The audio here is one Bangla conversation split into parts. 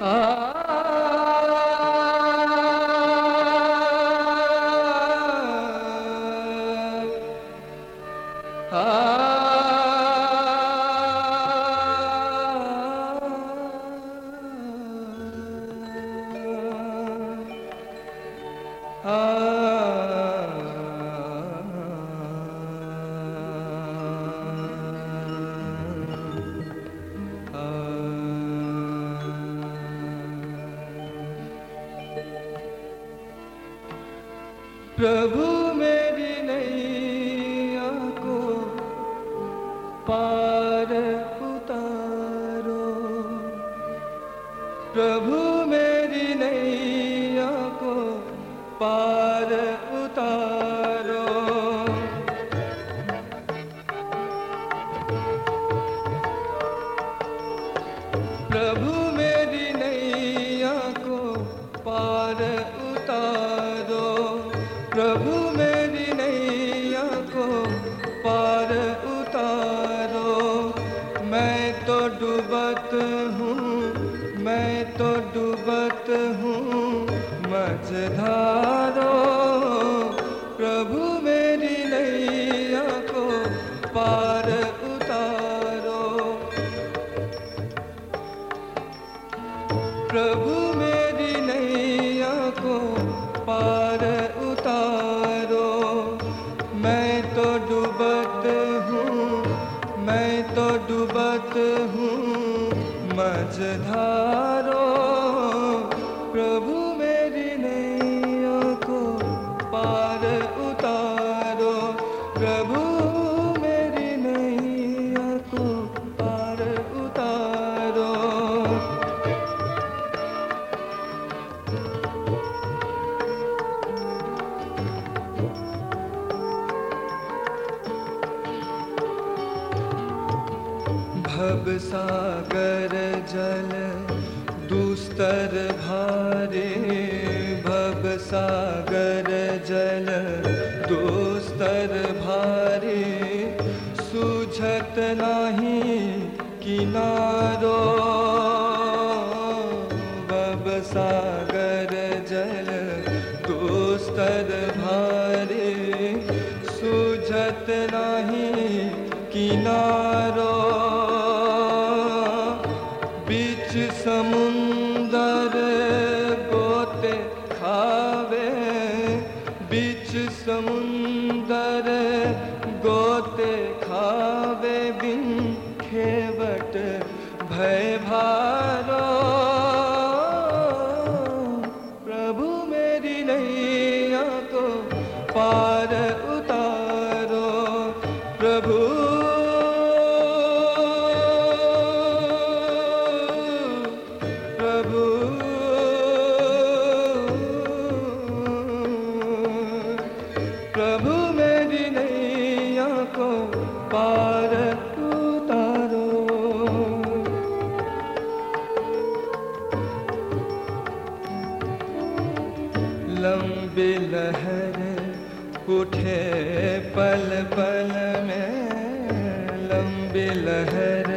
Ah. та मोहब्बत हूँ मझधारों 사 पार उतारो लंबी लहर उठे पल पल में, लंबी लहर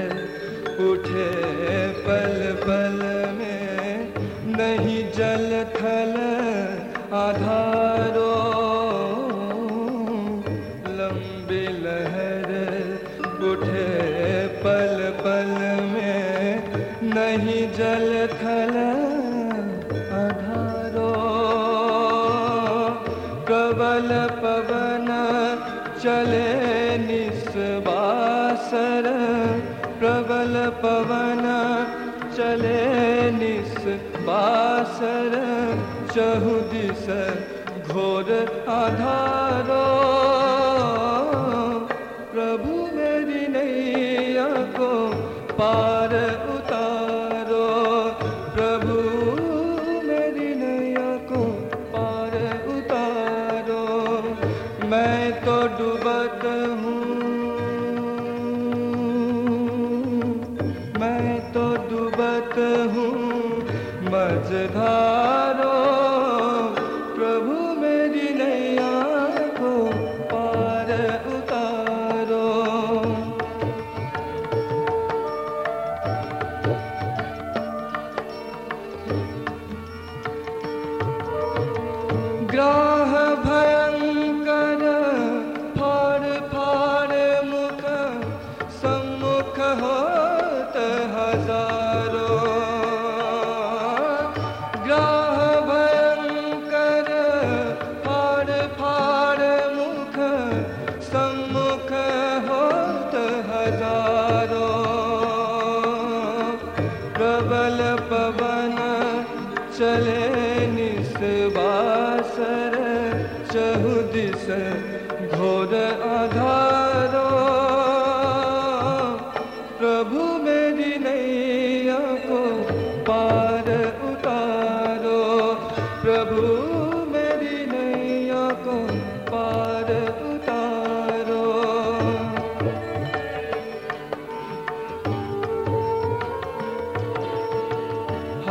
उठे पल पल में, नहीं जल थल आधा जल चल अधारो। कबल पवन चले निर प्रबल पवन चले निरदिोर आधारो। प्रभु मेरी नैया को पा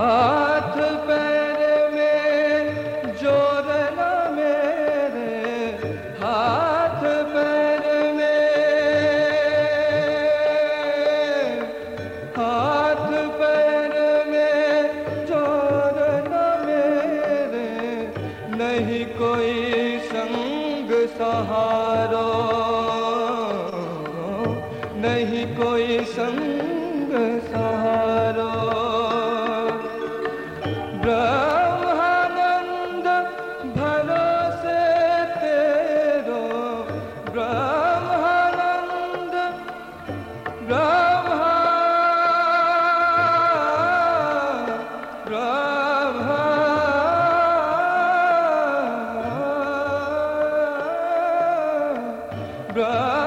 Ah. Africa.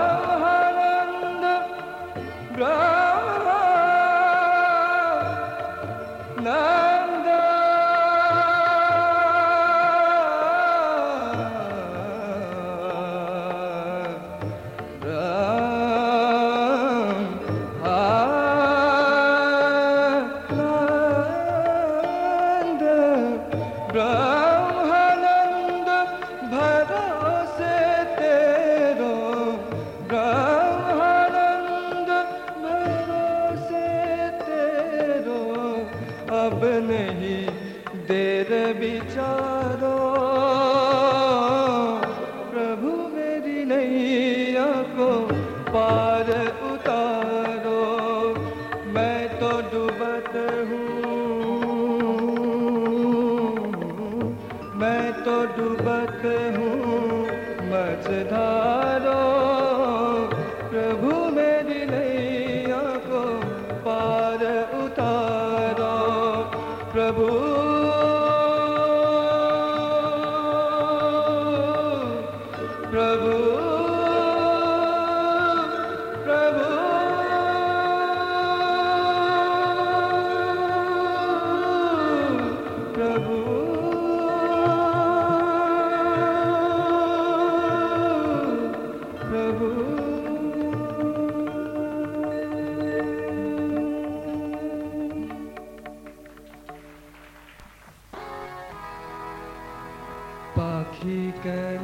পাখি কেন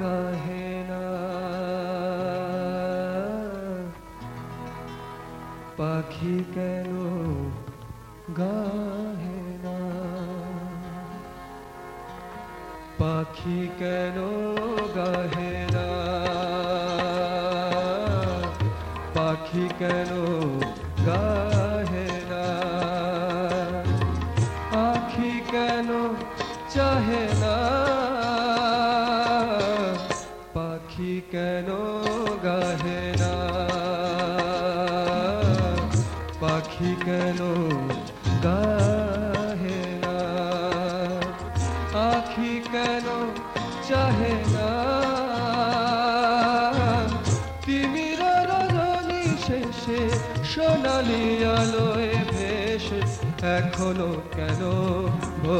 গাহে না? পাখি কেন গাহে না? পাখি কেন গাহে আছে সোনালি আলোয় বেশ এখনও কেন ভো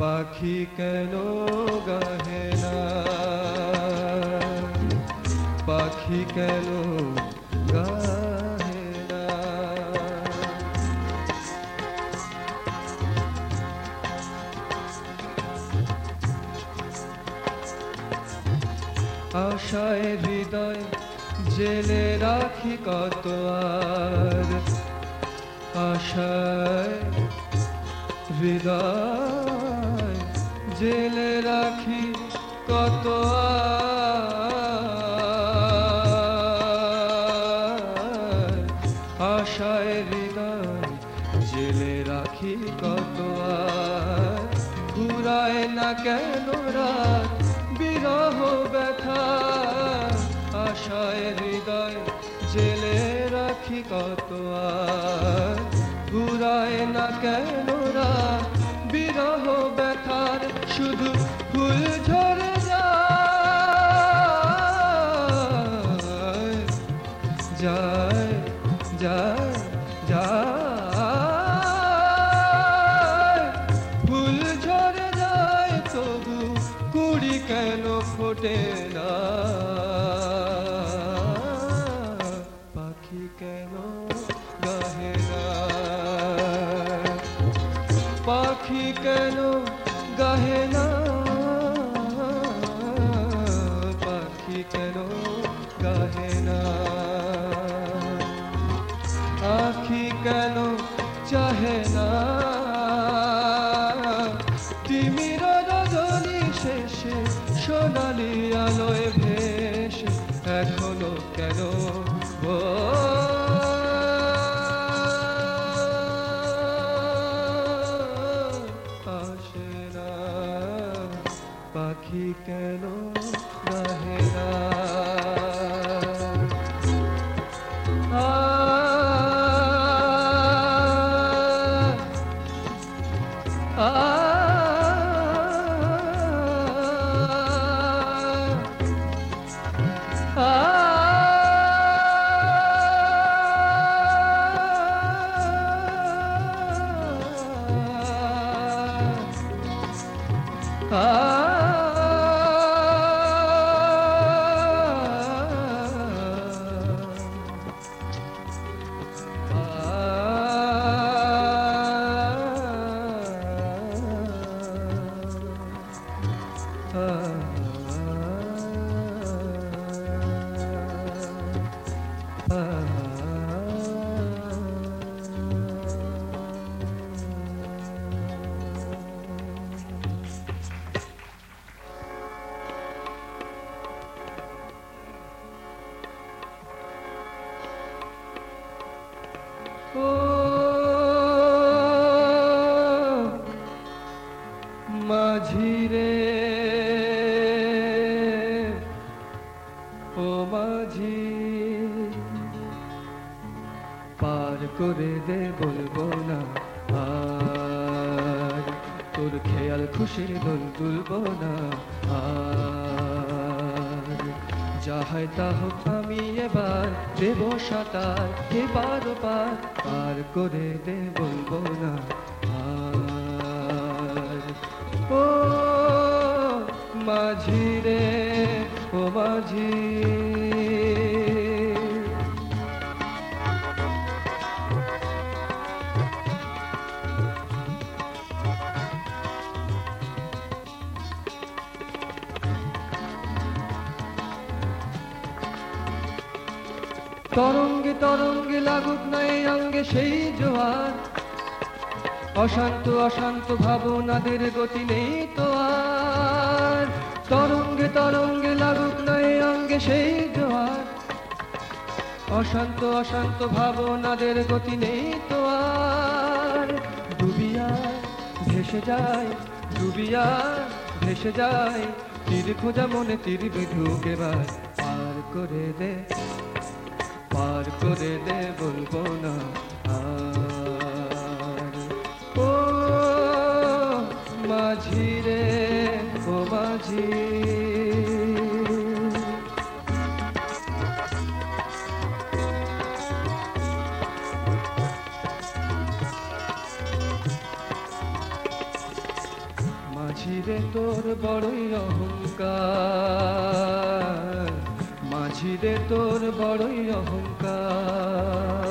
পাখি কেন জেলে রাখি কত আর আশায়, হৃদয়, জেলে রাখি কত আশায়, হৃদয়, জেলে রাখি কত আর। ঘুরায় না কেন রা কত আর ঘুরায় না কেন বিরহ ব্যথার শুধু ফুল পাখি কেন গাহে ও করে দে। তরঙ্গে তরঙ্গে লাগুক না এই অঙ্গে সেই জোয়ার। অশান্ত অশান্ত ভাবনাদের গতি নেই তো আর। তরঙ্গে তরঙ্গে লাগুক না এই অঙ্গে সেই জোয়ার। অশান্ত অশান্ত ভাবনাদের গতি নেই তো আর। ডুবিয়া ভেসে যায়, ডুবিয়া ভেসে যায়। তীর খোঁজা মনে তীর বিধুক পার করে দে। পার করে দে বলব না আর। ও মাঝি রে, ও মাঝি। মাঝি রে, তোর বড়ই অহংকার। মাঝি রে তোর বড়ই অহংকার।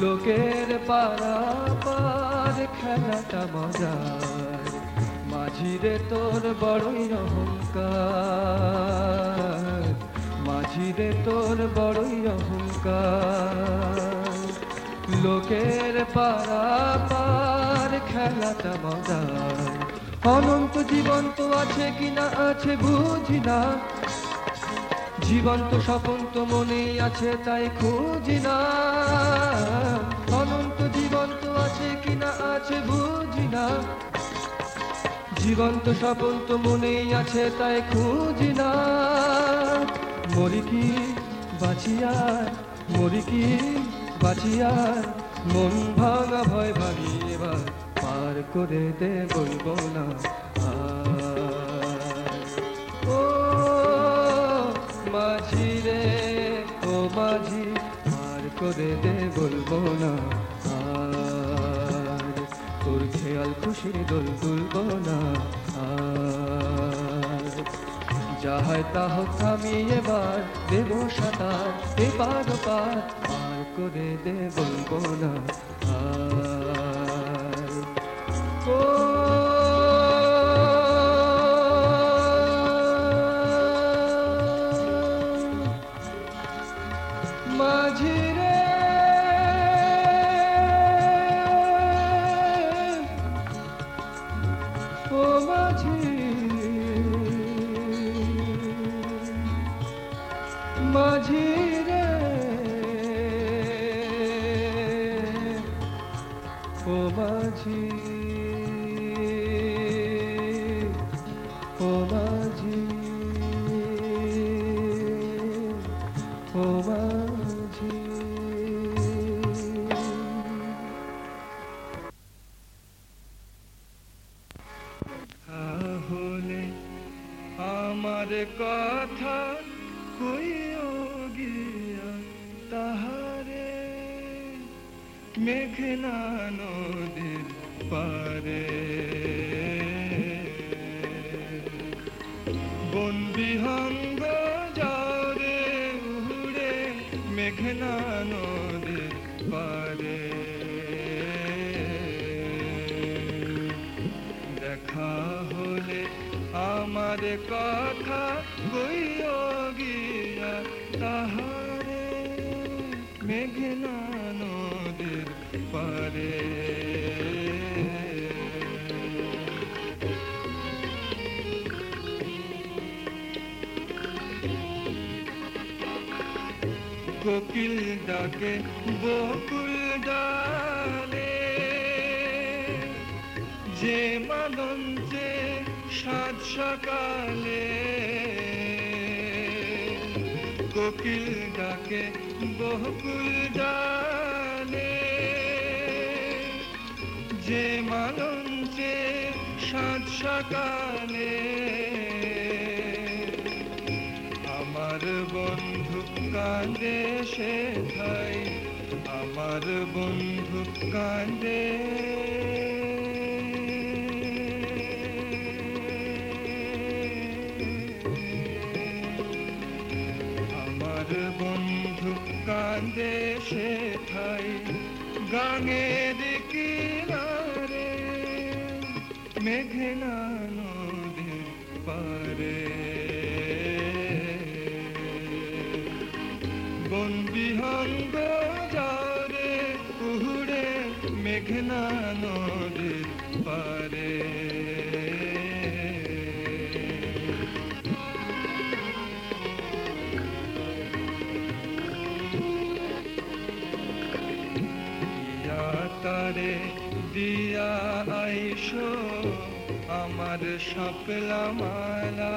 লোকের পারা পার খেলাটা মজার। মাঝি রে তোর বড়ই অহংকার। মাঝি রে তোর বড়ই অহংকার। লোকের পারা পার খেলাটা মজার। অনন্ত জীবন তো আছে কিনা আছে বুঝি না। জীবন্ত তো মনেই আছে, তাই খুঁজি না। অনন্ত জীবন তো আছে কিনা আছে বুঝি না। জীবন্ত তো মনেই আছে, তাই খুঁজি না। মরি কি বাঁচিয়া, মরি কি বাঁচিয়ার মন ভাঙা ভয় ভাঙি এবার পার করে দে বলব না করে দে, বলব না আর তোর খেয়াল খুশি দোল তুলব না আর যাহায় তা হোক, আমি এবার দেব সাঁতার, এবার পার। পার করে দে, বলব না আর মেঘনা নদীর পারে। বন্দি হঙ্গ যারে উড়ে মেঘনা নদীর পারে। দেখা হলে আমার কথা কোকিল ডাকে, বকুল ডালে। যে মাদঞ্চে সাত সকালে। কোকিল ডাকে, বকুল ডালে। যে মাদঞ্চে সাত সকালে। সে ভাই আমার বন্ধু কাঁদে। আমার বন্ধু কাঁদে সে ভাই গাঙের কিনারে মেঘনা বন্দি হঙ্গ যারে উহুড়ে মেঘনা নদীর পারে। তারে দিয়া আইসো আমার সাপলা মালা।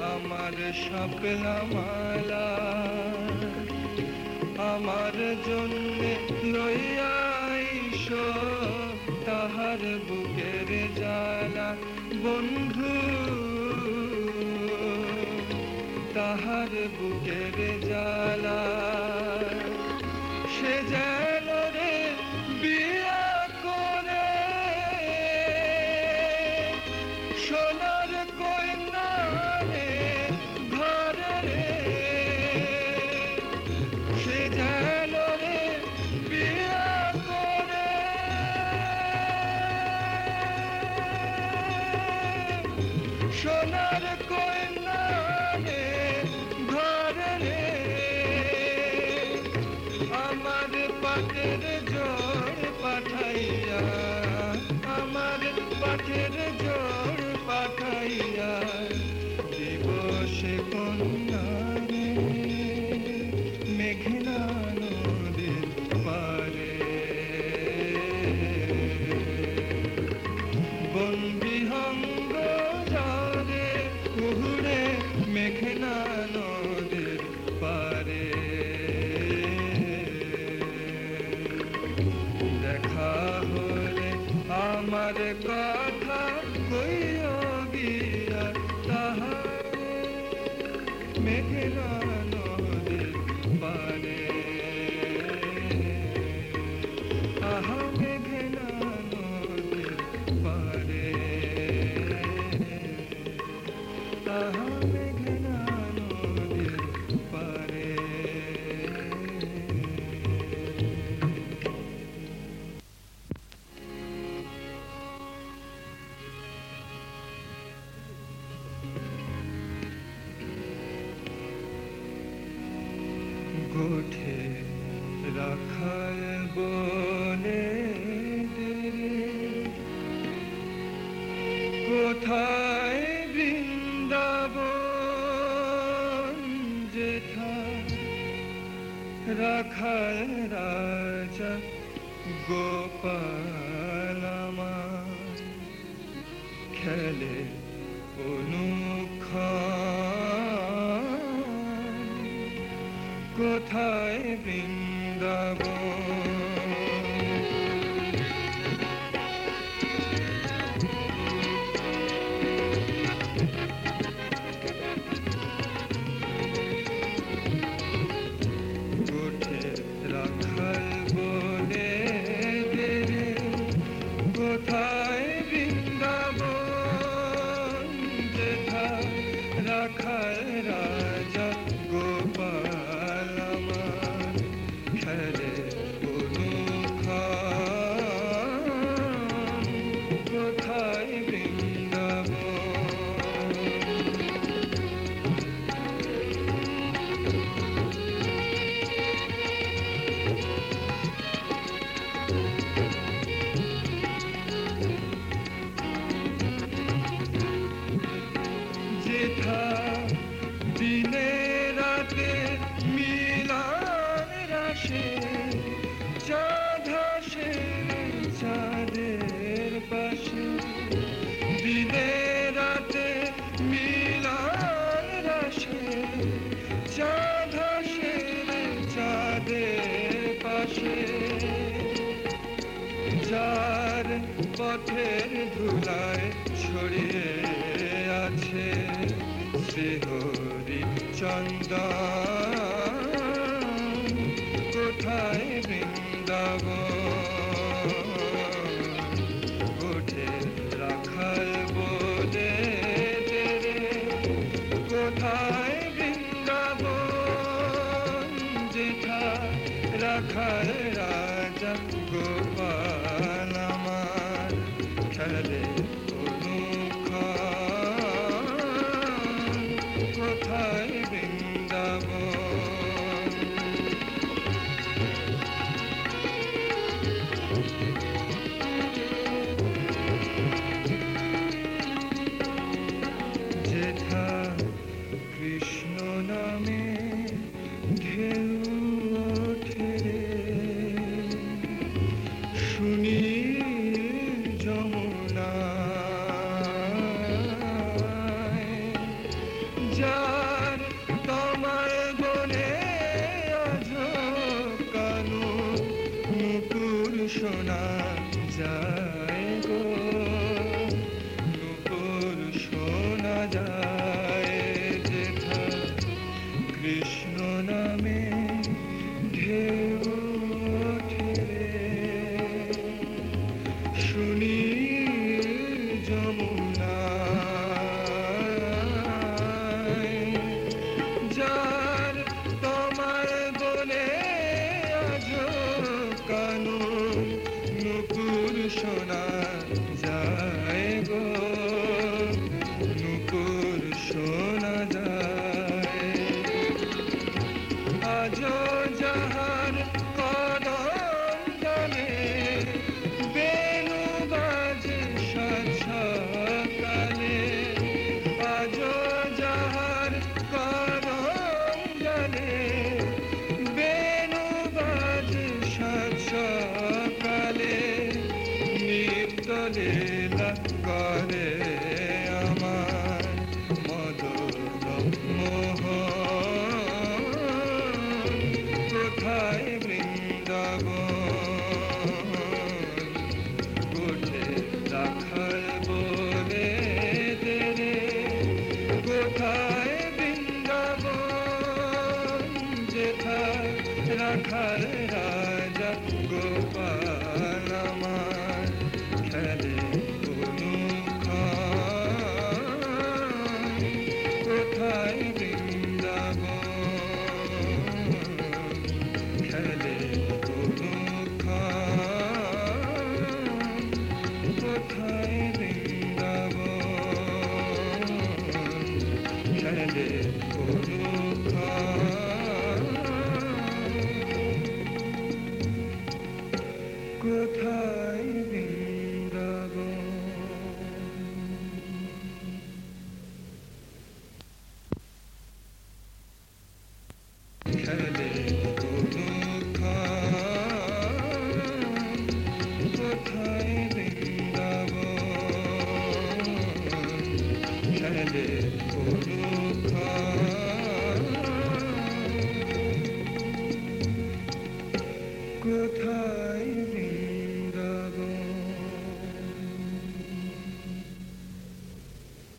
আমার সাপলা মালা। আমার জন্য লইয়াইস তাহার বুকের জ্বালা। বন্ধু তাহার বুকের জ্বালা। कहाँ Namo কোথায় বৃন্দাব উঠে রাখাল বোধে কোথায় বৃন্দাব যেথা রাখাল রাজা গোপাল আমার খেলে